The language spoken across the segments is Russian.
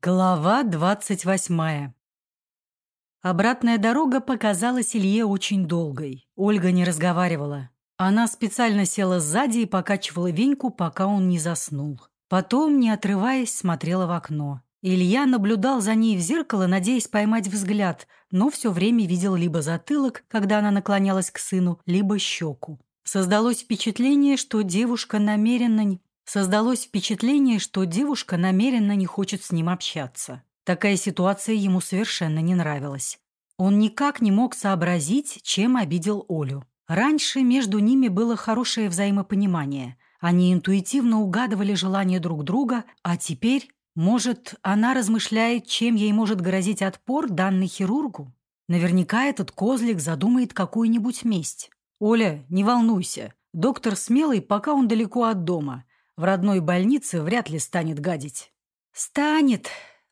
Глава двадцать восьмая Обратная дорога показалась Илье очень долгой. Ольга не разговаривала. Она специально села сзади и покачивала веньку, пока он не заснул. Потом, не отрываясь, смотрела в окно. Илья наблюдал за ней в зеркало, надеясь поймать взгляд, но все время видел либо затылок, когда она наклонялась к сыну, либо щеку. Создалось впечатление, что девушка намеренно Создалось впечатление, что девушка намеренно не хочет с ним общаться. Такая ситуация ему совершенно не нравилась. Он никак не мог сообразить, чем обидел Олю. Раньше между ними было хорошее взаимопонимание. Они интуитивно угадывали желания друг друга, а теперь, может, она размышляет, чем ей может грозить отпор, данный хирургу? Наверняка этот козлик задумает какую-нибудь месть. «Оля, не волнуйся. Доктор смелый, пока он далеко от дома. В родной больнице вряд ли станет гадить. Станет.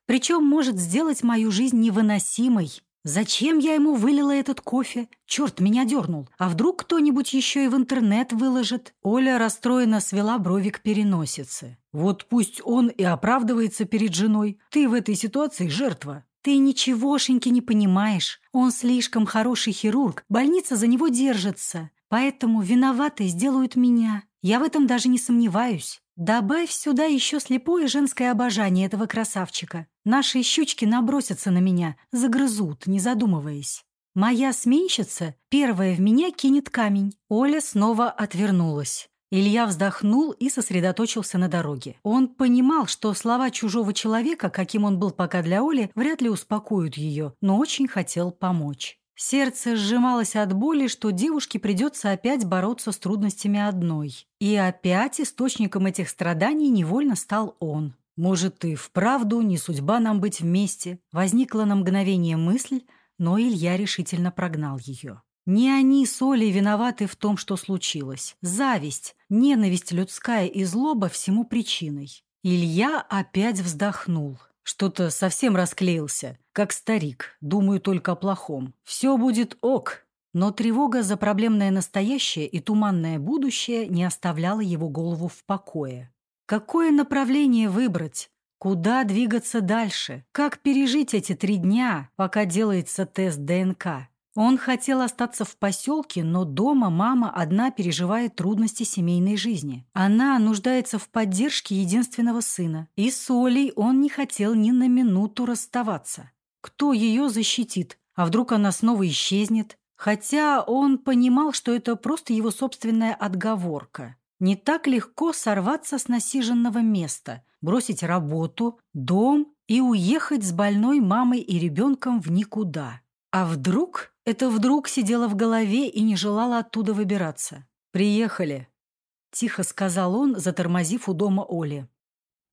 Причем может сделать мою жизнь невыносимой. Зачем я ему вылила этот кофе? Черт, меня дернул. А вдруг кто-нибудь еще и в интернет выложит? Оля расстроенно свела брови к переносице. Вот пусть он и оправдывается перед женой. Ты в этой ситуации жертва. Ты ничегошеньки не понимаешь. Он слишком хороший хирург. Больница за него держится. Поэтому виноватой сделают меня. Я в этом даже не сомневаюсь. Добавь сюда еще слепое женское обожание этого красавчика. Наши щучки набросятся на меня, загрызут, не задумываясь. Моя сменщица первая в меня кинет камень. Оля снова отвернулась. Илья вздохнул и сосредоточился на дороге. Он понимал, что слова чужого человека, каким он был пока для Оли, вряд ли успокоят ее, но очень хотел помочь. Сердце сжималось от боли, что девушке придется опять бороться с трудностями одной. И опять источником этих страданий невольно стал он. «Может, и вправду не судьба нам быть вместе?» Возникла на мгновение мысль, но Илья решительно прогнал ее. Не они с Олей виноваты в том, что случилось. Зависть, ненависть людская и злоба всему причиной. Илья опять вздохнул. Что-то совсем расклеился, как старик, думаю только о плохом. Все будет ок. Но тревога за проблемное настоящее и туманное будущее не оставляла его голову в покое. Какое направление выбрать? Куда двигаться дальше? Как пережить эти три дня, пока делается тест ДНК? Он хотел остаться в поселке, но дома мама одна переживает трудности семейной жизни. Она нуждается в поддержке единственного сына. И с Олей он не хотел ни на минуту расставаться. Кто ее защитит? А вдруг она снова исчезнет? Хотя он понимал, что это просто его собственная отговорка. Не так легко сорваться с насиженного места, бросить работу, дом и уехать с больной мамой и ребенком в никуда. А вдруг это вдруг сидело в голове и не желало оттуда выбираться. «Приехали», — тихо сказал он, затормозив у дома Оли.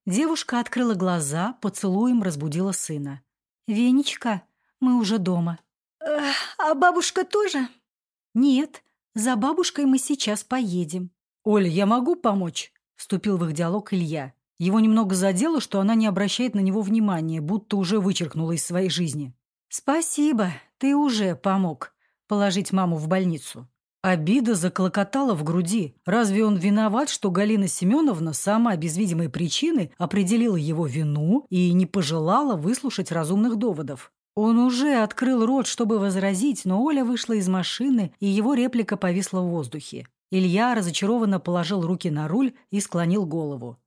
Девушка открыла глаза, поцелуем разбудила сына. «Венечка, мы уже дома». «А бабушка тоже?» «Нет, за бабушкой мы сейчас поедем». «Оля, я могу помочь?» — вступил в их диалог Илья. Его немного задело, что она не обращает на него внимания, будто уже вычеркнула из своей жизни. «Спасибо, ты уже помог положить маму в больницу». Обида заклокотала в груди. Разве он виноват, что Галина Семеновна сама без видимой причины определила его вину и не пожелала выслушать разумных доводов? Он уже открыл рот, чтобы возразить, но Оля вышла из машины, и его реплика повисла в воздухе. Илья разочарованно положил руки на руль и склонил голову.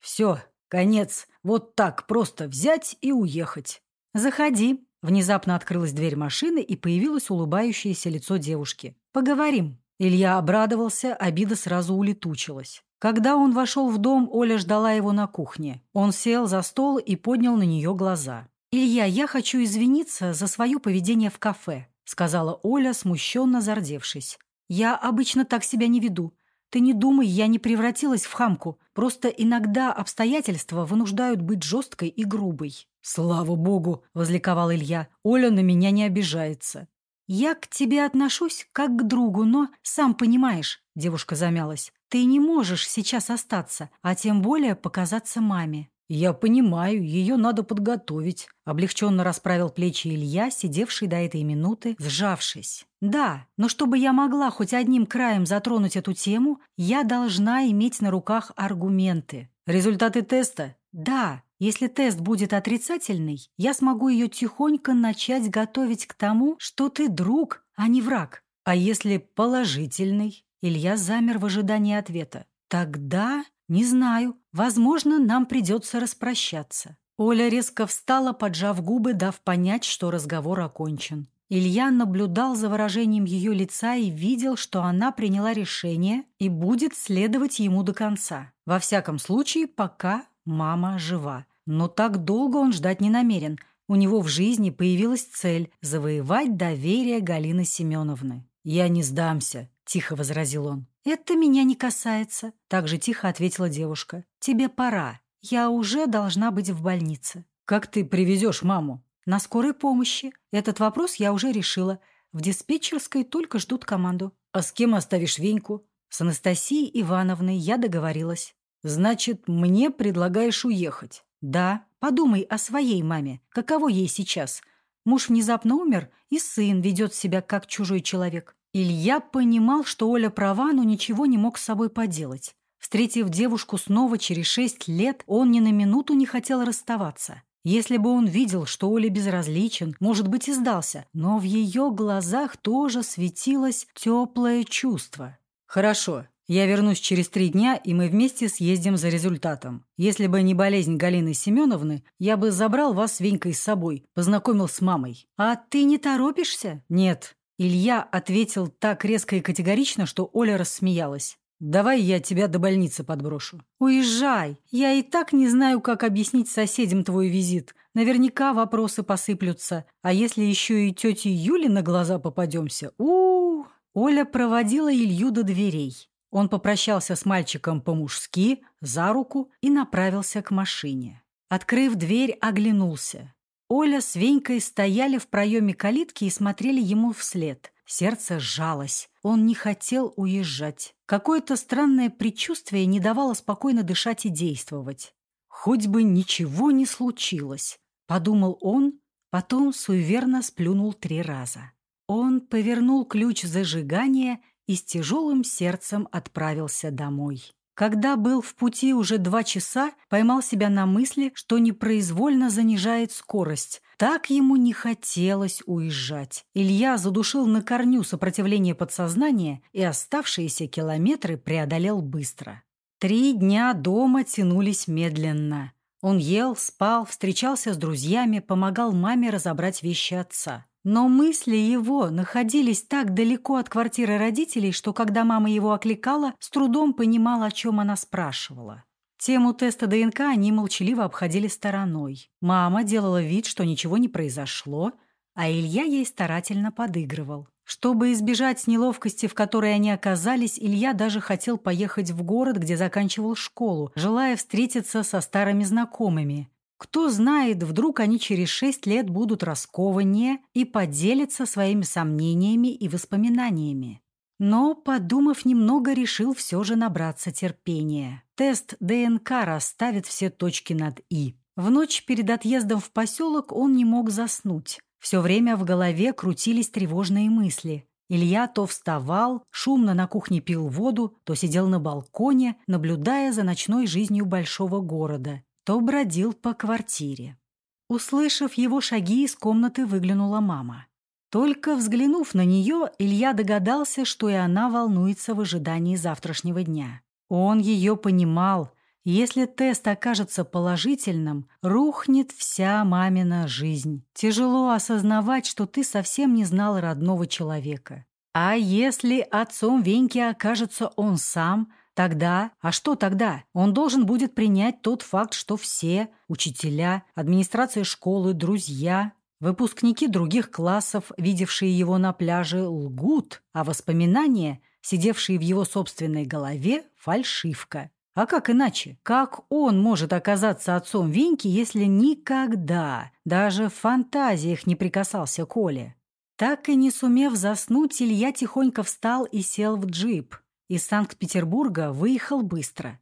«Все, конец. Вот так просто взять и уехать». «Заходи», Внезапно открылась дверь машины, и появилось улыбающееся лицо девушки. «Поговорим». Илья обрадовался, обида сразу улетучилась. Когда он вошел в дом, Оля ждала его на кухне. Он сел за стол и поднял на нее глаза. «Илья, я хочу извиниться за свое поведение в кафе», сказала Оля, смущенно зардевшись. «Я обычно так себя не веду. Ты не думай, я не превратилась в хамку. Просто иногда обстоятельства вынуждают быть жесткой и грубой. «Слава богу!» — возликовал Илья. «Оля на меня не обижается». «Я к тебе отношусь как к другу, но, сам понимаешь», — девушка замялась, «ты не можешь сейчас остаться, а тем более показаться маме». «Я понимаю, ее надо подготовить», — облегченно расправил плечи Илья, сидевший до этой минуты, сжавшись. «Да, но чтобы я могла хоть одним краем затронуть эту тему, я должна иметь на руках аргументы». «Результаты теста?» «Да, Если тест будет отрицательный, я смогу ее тихонько начать готовить к тому, что ты друг, а не враг. А если положительный? Илья замер в ожидании ответа. Тогда, не знаю, возможно, нам придется распрощаться. Оля резко встала, поджав губы, дав понять, что разговор окончен. Илья наблюдал за выражением ее лица и видел, что она приняла решение и будет следовать ему до конца. Во всяком случае, пока Мама жива. Но так долго он ждать не намерен. У него в жизни появилась цель – завоевать доверие Галины Семеновны. «Я не сдамся», – тихо возразил он. «Это меня не касается», – так же тихо ответила девушка. «Тебе пора. Я уже должна быть в больнице». «Как ты привезешь маму?» «На скорой помощи. Этот вопрос я уже решила. В диспетчерской только ждут команду». «А с кем оставишь Веньку?» «С Анастасией Ивановной я договорилась». «Значит, мне предлагаешь уехать?» «Да. Подумай о своей маме. Каково ей сейчас? Муж внезапно умер, и сын ведет себя как чужой человек». Илья понимал, что Оля права, но ничего не мог с собой поделать. Встретив девушку снова через шесть лет, он ни на минуту не хотел расставаться. Если бы он видел, что Оля безразличен, может быть, и сдался, но в ее глазах тоже светилось теплое чувство. «Хорошо, я вернусь через три дня, и мы вместе съездим за результатом. Если бы не болезнь Галины Семеновны, я бы забрал вас с Венькой с собой, познакомил с мамой. А ты не торопишься? Нет. Илья ответил так резко и категорично, что Оля рассмеялась. «Давай я тебя до больницы подброшу». «Уезжай! Я и так не знаю, как объяснить соседям твой визит. Наверняка вопросы посыплются. А если еще и тете Юле на глаза попадемся? у, -у, -у Оля проводила Илью до дверей. Он попрощался с мальчиком по-мужски, за руку и направился к машине. Открыв дверь, оглянулся. Оля с Венькой стояли в проеме калитки и смотрели ему вслед. Сердце сжалось. Он не хотел уезжать. Какое-то странное предчувствие не давало спокойно дышать и действовать. «Хоть бы ничего не случилось», — подумал он, потом суеверно сплюнул три раза. Он повернул ключ зажигания и с тяжелым сердцем отправился домой. Когда был в пути уже два часа, поймал себя на мысли, что непроизвольно занижает скорость. Так ему не хотелось уезжать. Илья задушил на корню сопротивление подсознания и оставшиеся километры преодолел быстро. Три дня дома тянулись медленно. Он ел, спал, встречался с друзьями, помогал маме разобрать вещи отца. Но мысли его находились так далеко от квартиры родителей, что когда мама его окликала, с трудом понимал, о чем она спрашивала. Тему теста ДНК они молчаливо обходили стороной. Мама делала вид, что ничего не произошло, а Илья ей старательно подыгрывал. Чтобы избежать неловкости, в которой они оказались, Илья даже хотел поехать в город, где заканчивал школу, желая встретиться со старыми знакомыми. Кто знает, вдруг они через шесть лет будут раскованнее и поделятся своими сомнениями и воспоминаниями. Но, подумав немного, решил все же набраться терпения. Тест ДНК расставит все точки над «и». В ночь перед отъездом в поселок он не мог заснуть. Все время в голове крутились тревожные мысли. Илья то вставал, шумно на кухне пил воду, то сидел на балконе, наблюдая за ночной жизнью большого города то бродил по квартире. Услышав его шаги, из комнаты выглянула мама. Только взглянув на нее, Илья догадался, что и она волнуется в ожидании завтрашнего дня. Он ее понимал. Если тест окажется положительным, рухнет вся мамина жизнь. Тяжело осознавать, что ты совсем не знал родного человека. А если отцом Веньки окажется он сам – Тогда, а что тогда? Он должен будет принять тот факт, что все – учителя, администрация школы, друзья, выпускники других классов, видевшие его на пляже, лгут, а воспоминания, сидевшие в его собственной голове – фальшивка. А как иначе? Как он может оказаться отцом Веньки, если никогда, даже в фантазиях не прикасался к Оле? Так и не сумев заснуть, Илья тихонько встал и сел в джип – из Санкт-Петербурга выехал быстро.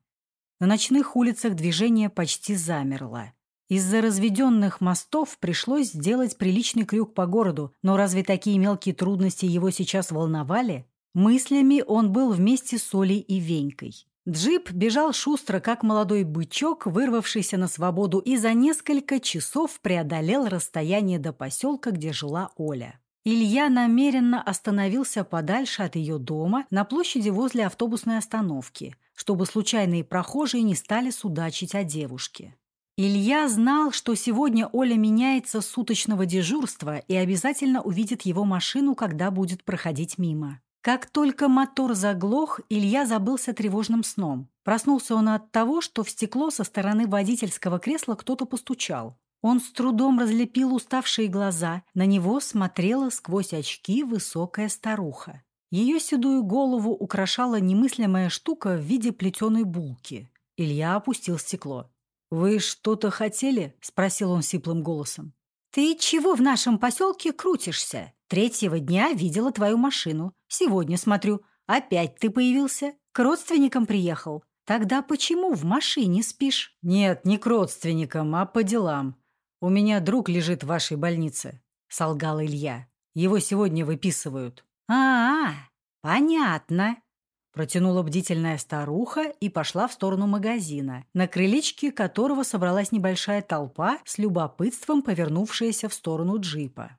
На ночных улицах движение почти замерло. Из-за разведенных мостов пришлось сделать приличный крюк по городу, но разве такие мелкие трудности его сейчас волновали? Мыслями он был вместе с Олей и Венькой. Джип бежал шустро, как молодой бычок, вырвавшийся на свободу, и за несколько часов преодолел расстояние до поселка, где жила Оля. Илья намеренно остановился подальше от ее дома на площади возле автобусной остановки, чтобы случайные прохожие не стали судачить о девушке. Илья знал, что сегодня Оля меняется с суточного дежурства и обязательно увидит его машину, когда будет проходить мимо. Как только мотор заглох, Илья забылся тревожным сном. Проснулся он от того, что в стекло со стороны водительского кресла кто-то постучал. Он с трудом разлепил уставшие глаза. На него смотрела сквозь очки высокая старуха. Ее седую голову украшала немыслимая штука в виде плетеной булки. Илья опустил стекло. «Вы что-то хотели?» – спросил он сиплым голосом. «Ты чего в нашем поселке крутишься? Третьего дня видела твою машину. Сегодня смотрю, опять ты появился. К родственникам приехал. Тогда почему в машине спишь?» «Нет, не к родственникам, а по делам. «У меня друг лежит в вашей больнице», — солгал Илья. «Его сегодня выписывают». «А, -а понятно», — протянула бдительная старуха и пошла в сторону магазина, на крылечке которого собралась небольшая толпа с любопытством повернувшаяся в сторону джипа.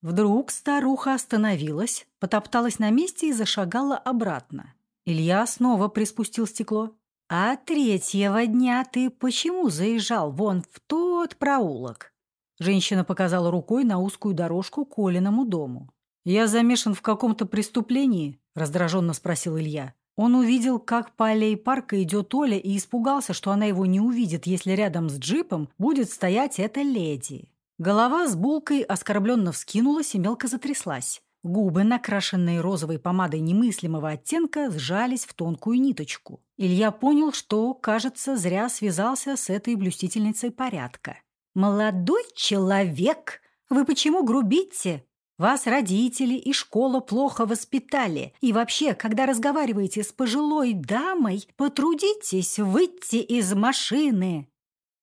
Вдруг старуха остановилась, потопталась на месте и зашагала обратно. Илья снова приспустил стекло. «А третьего дня ты почему заезжал вон в тот проулок?» Женщина показала рукой на узкую дорожку к Колиному дому. «Я замешан в каком-то преступлении?» – раздраженно спросил Илья. Он увидел, как по аллее парка идет Оля и испугался, что она его не увидит, если рядом с джипом будет стоять эта леди. Голова с булкой оскорбленно вскинулась и мелко затряслась. Губы, накрашенные розовой помадой немыслимого оттенка, сжались в тонкую ниточку. Илья понял, что, кажется, зря связался с этой блюстительницей порядка. «Молодой человек! Вы почему грубите? Вас родители и школа плохо воспитали. И вообще, когда разговариваете с пожилой дамой, потрудитесь выйти из машины».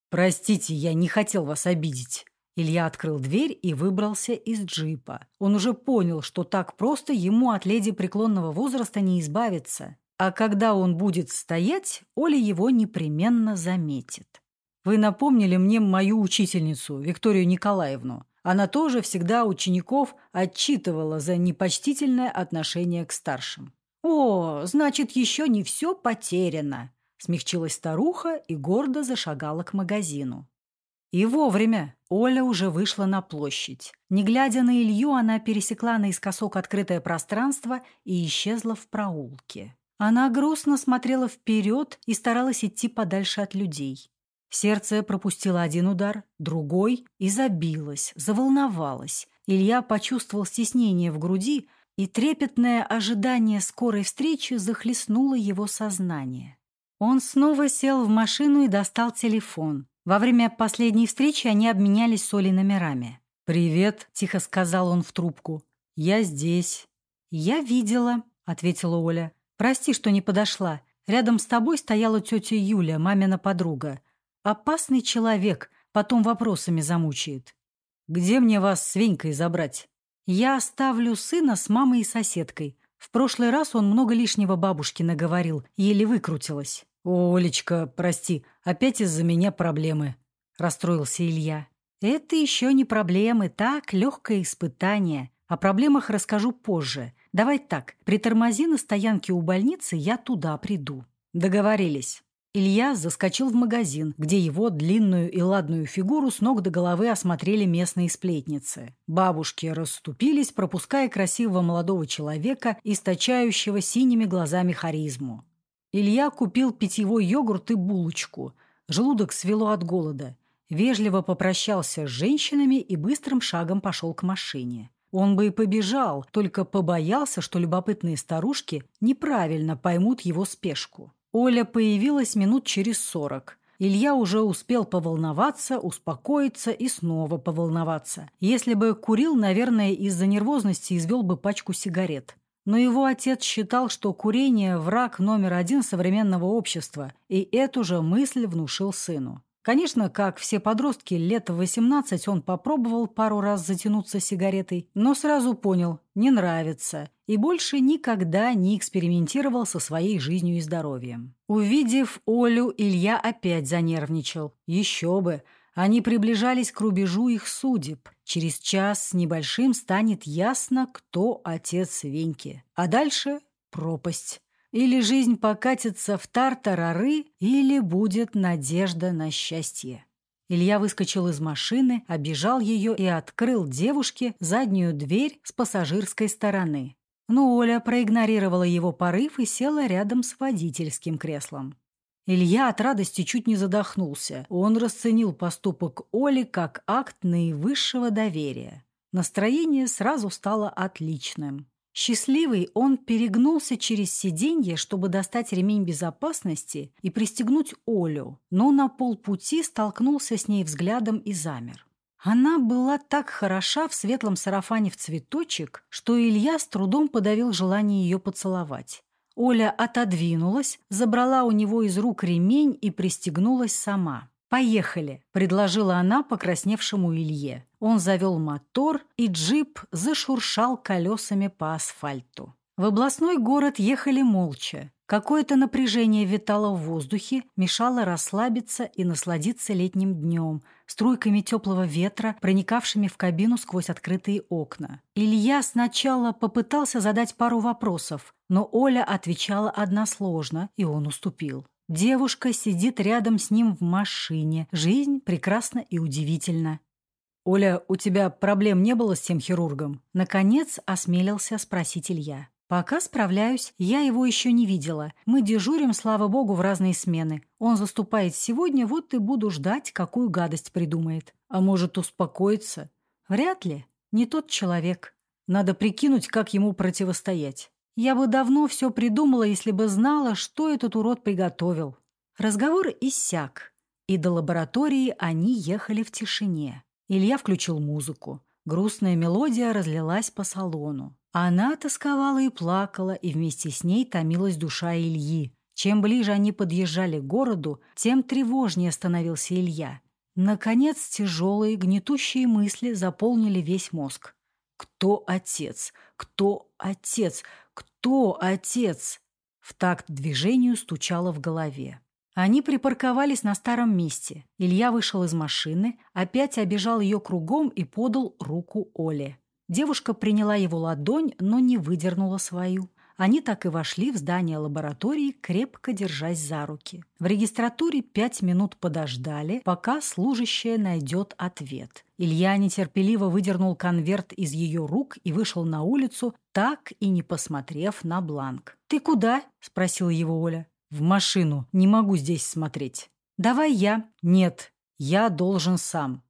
«Простите, я не хотел вас обидеть». Илья открыл дверь и выбрался из джипа. Он уже понял, что так просто ему от леди преклонного возраста не избавиться. А когда он будет стоять, Оля его непременно заметит. Вы напомнили мне мою учительницу, Викторию Николаевну. Она тоже всегда учеников отчитывала за непочтительное отношение к старшим. «О, значит, еще не все потеряно», — смягчилась старуха и гордо зашагала к магазину. И вовремя Оля уже вышла на площадь. Не глядя на Илью, она пересекла наискосок открытое пространство и исчезла в проулке. Она грустно смотрела вперед и старалась идти подальше от людей. Сердце пропустило один удар, другой, и забилось, заволновалось. Илья почувствовал стеснение в груди, и трепетное ожидание скорой встречи захлестнуло его сознание. Он снова сел в машину и достал телефон. Во время последней встречи они обменялись с Олей номерами. «Привет», — тихо сказал он в трубку. «Я здесь». «Я видела», — ответила Оля. «Прости, что не подошла. Рядом с тобой стояла тетя Юля, мамина подруга. Опасный человек, потом вопросами замучает». «Где мне вас с Венькой забрать?» «Я оставлю сына с мамой и соседкой. В прошлый раз он много лишнего бабушки наговорил, еле выкрутилась». «Олечка, прости, опять из-за меня проблемы», — расстроился Илья. «Это еще не проблемы, так, легкое испытание. О проблемах расскажу позже. Давай так, притормози на стоянке у больницы, я туда приду». Договорились. Илья заскочил в магазин, где его длинную и ладную фигуру с ног до головы осмотрели местные сплетницы. Бабушки расступились, пропуская красивого молодого человека, источающего синими глазами харизму. Илья купил питьевой йогурт и булочку. Желудок свело от голода. Вежливо попрощался с женщинами и быстрым шагом пошел к машине. Он бы и побежал, только побоялся, что любопытные старушки неправильно поймут его спешку. Оля появилась минут через сорок. Илья уже успел поволноваться, успокоиться и снова поволноваться. Если бы курил, наверное, из-за нервозности извел бы пачку сигарет. Но его отец считал, что курение – враг номер один современного общества, и эту же мысль внушил сыну. Конечно, как все подростки, лет в 18 он попробовал пару раз затянуться сигаретой, но сразу понял – не нравится, и больше никогда не экспериментировал со своей жизнью и здоровьем. Увидев Олю, Илья опять занервничал. Еще бы! Они приближались к рубежу их судеб. Через час с небольшим станет ясно, кто отец Веньки. А дальше – пропасть. Или жизнь покатится в тартарары, или будет надежда на счастье. Илья выскочил из машины, обежал ее и открыл девушке заднюю дверь с пассажирской стороны. Но Оля проигнорировала его порыв и села рядом с водительским креслом. Илья от радости чуть не задохнулся. Он расценил поступок Оли как акт наивысшего доверия. Настроение сразу стало отличным. Счастливый, он перегнулся через сиденье, чтобы достать ремень безопасности и пристегнуть Олю, но на полпути столкнулся с ней взглядом и замер. Она была так хороша в светлом сарафане в цветочек, что Илья с трудом подавил желание ее поцеловать. Оля отодвинулась, забрала у него из рук ремень и пристегнулась сама. «Поехали», — предложила она покрасневшему Илье. Он завел мотор, и джип зашуршал колесами по асфальту. В областной город ехали молча. Какое-то напряжение витало в воздухе, мешало расслабиться и насладиться летним днем, струйками теплого ветра, проникавшими в кабину сквозь открытые окна. Илья сначала попытался задать пару вопросов, но Оля отвечала односложно, и он уступил. Девушка сидит рядом с ним в машине. Жизнь прекрасна и удивительна. «Оля, у тебя проблем не было с тем хирургом?» Наконец осмелился спросить Илья. «Пока справляюсь. Я его еще не видела. Мы дежурим, слава богу, в разные смены. Он заступает сегодня, вот и буду ждать, какую гадость придумает. А может, успокоиться? Вряд ли. Не тот человек. Надо прикинуть, как ему противостоять. Я бы давно все придумала, если бы знала, что этот урод приготовил. Разговор иссяк, и до лаборатории они ехали в тишине. Илья включил музыку. Грустная мелодия разлилась по салону. Она тосковала и плакала, и вместе с ней томилась душа Ильи. Чем ближе они подъезжали к городу, тем тревожнее становился Илья. Наконец, тяжелые, гнетущие мысли заполнили весь мозг. Кто отец? Кто отец? Кто отец? В такт движению стучало в голове. Они припарковались на старом месте. Илья вышел из машины, опять обежал ее кругом и подал руку Оле. Девушка приняла его ладонь, но не выдернула свою. Они так и вошли в здание лаборатории, крепко держась за руки. В регистратуре пять минут подождали, пока служащая найдет ответ. Илья нетерпеливо выдернул конверт из ее рук и вышел на улицу, так и не посмотрев на бланк. «Ты куда?» – спросила его Оля. «В машину. Не могу здесь смотреть». «Давай я». «Нет, я должен сам».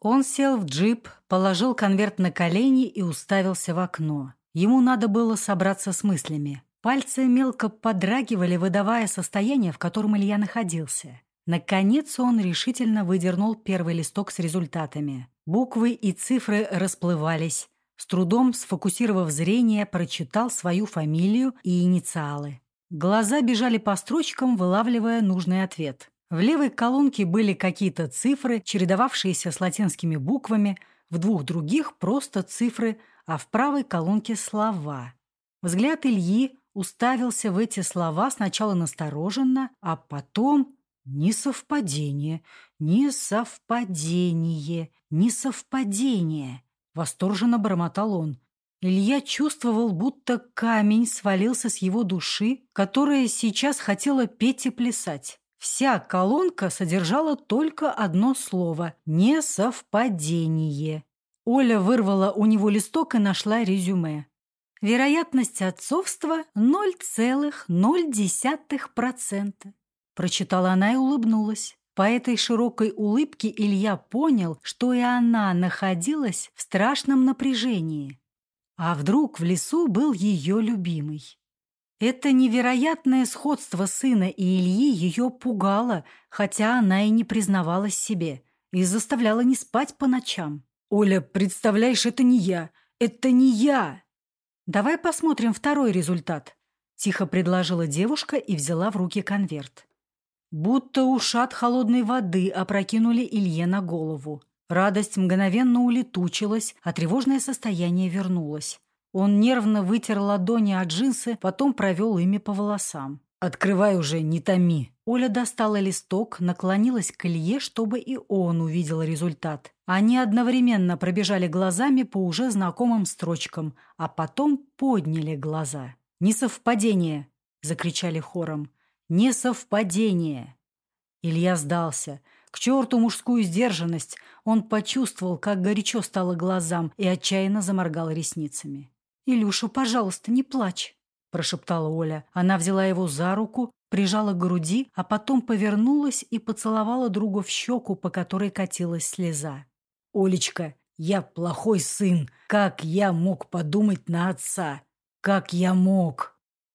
Он сел в джип, положил конверт на колени и уставился в окно. Ему надо было собраться с мыслями. Пальцы мелко подрагивали, выдавая состояние, в котором Илья находился. Наконец он решительно выдернул первый листок с результатами. Буквы и цифры расплывались. С трудом, сфокусировав зрение, прочитал свою фамилию и инициалы. Глаза бежали по строчкам, вылавливая нужный ответ. В левой колонке были какие-то цифры, чередовавшиеся с латинскими буквами, в двух других просто цифры – а в правой колонке слова. Взгляд Ильи уставился в эти слова сначала настороженно, а потом несовпадение, несовпадение, несовпадение. Восторженно бормотал он. Илья чувствовал, будто камень свалился с его души, которая сейчас хотела петь и плясать. Вся колонка содержала только одно слово – несовпадение. Оля вырвала у него листок и нашла резюме. Вероятность отцовства 0,0%. Прочитала она и улыбнулась. По этой широкой улыбке Илья понял, что и она находилась в страшном напряжении. А вдруг в лесу был ее любимый? Это невероятное сходство сына и Ильи ее пугало, хотя она и не признавалась себе, и заставляла не спать по ночам. «Оля, представляешь, это не я! Это не я!» «Давай посмотрим второй результат», – тихо предложила девушка и взяла в руки конверт. Будто ушат холодной воды опрокинули Илье на голову. Радость мгновенно улетучилась, а тревожное состояние вернулось. Он нервно вытер ладони от джинсы, потом провел ими по волосам. «Открывай уже, не томи!» Оля достала листок, наклонилась к Илье, чтобы и он увидел результат. Они одновременно пробежали глазами по уже знакомым строчкам, а потом подняли глаза. «Несовпадение!» — закричали хором. «Несовпадение!» Илья сдался. К черту мужскую сдержанность. Он почувствовал, как горячо стало глазам и отчаянно заморгал ресницами. «Илюша, пожалуйста, не плачь», – прошептала Оля. Она взяла его за руку, прижала к груди, а потом повернулась и поцеловала друга в щеку, по которой катилась слеза. «Олечка, я плохой сын. Как я мог подумать на отца? Как я мог?»